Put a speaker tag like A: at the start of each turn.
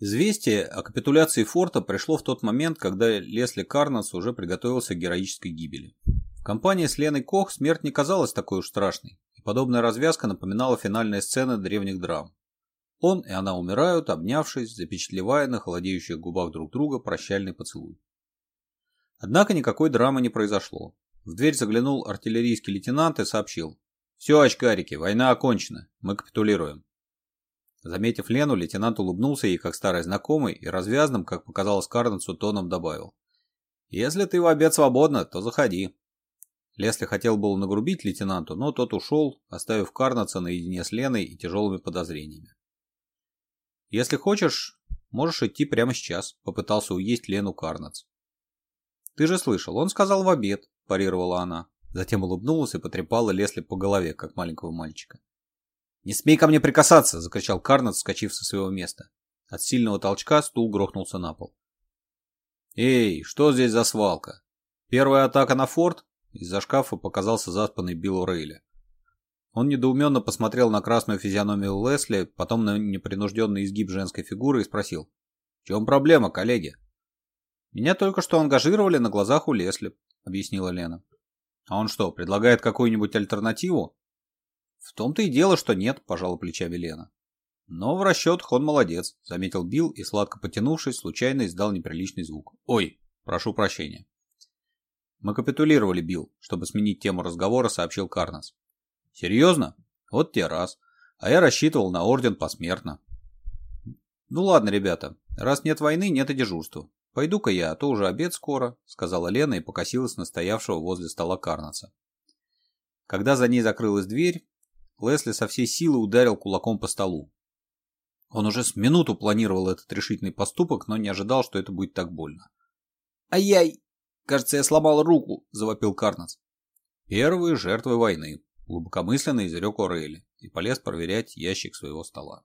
A: Известие о капитуляции форта пришло в тот момент, когда Лесли Карнас уже приготовился к героической гибели. В компании с Леной Кох смерть не казалась такой уж страшной, и подобная развязка напоминала финальные сцены древних драм. Он и она умирают, обнявшись, запечатлевая на холодеющих губах друг друга прощальный поцелуй. Однако никакой драмы не произошло. В дверь заглянул артиллерийский лейтенант и сообщил. «Все, очкарики, война окончена. Мы капитулируем». Заметив Лену, лейтенант улыбнулся ей как старой знакомой и развязным, как показалось Карнцу, тоном добавил. «Если ты в обед свободна, то заходи». Лесли хотел было нагрубить лейтенанту, но тот ушел, оставив Карнаца наедине с Леной и тяжелыми подозрениями. «Если хочешь, можешь идти прямо сейчас», — попытался уесть Лену Карнац. «Ты же слышал, он сказал в обед», — парировала она. Затем улыбнулась и потрепала Лесли по голове, как маленького мальчика. «Не смей ко мне прикасаться!» — закричал Карнет, вскочив со своего места. От сильного толчка стул грохнулся на пол. «Эй, что здесь за свалка? Первая атака на форт?» Из-за шкафа показался заспанный Билл Рейли. Он недоуменно посмотрел на красную физиономию Лесли, потом на непринужденный изгиб женской фигуры и спросил. «В чем проблема, коллеги?» «Меня только что ангажировали на глазах у Лесли», — объяснила Лена. «А он что, предлагает какую-нибудь альтернативу?» В том-то и дело, что нет, пожала плечами Лена. Но в расчетах он молодец, заметил Билл и, сладко потянувшись, случайно издал неприличный звук. Ой, прошу прощения. Мы капитулировали, Билл, чтобы сменить тему разговора, сообщил Карнас. Серьезно? Вот те раз. А я рассчитывал на орден посмертно. Ну ладно, ребята, раз нет войны, нет и дежурства. «Пойду-ка я, а то уже обед скоро», — сказала Лена и покосилась на стоявшего возле стола Карнаца. Когда за ней закрылась дверь, Лесли со всей силы ударил кулаком по столу. Он уже с минуту планировал этот решительный поступок, но не ожидал, что это будет так больно. «Ай-яй! Кажется, я сломал руку!» – завопил Карнац. «Первые жертвы войны», – глубокомысленно изрек Орейли и полез проверять ящик своего стола.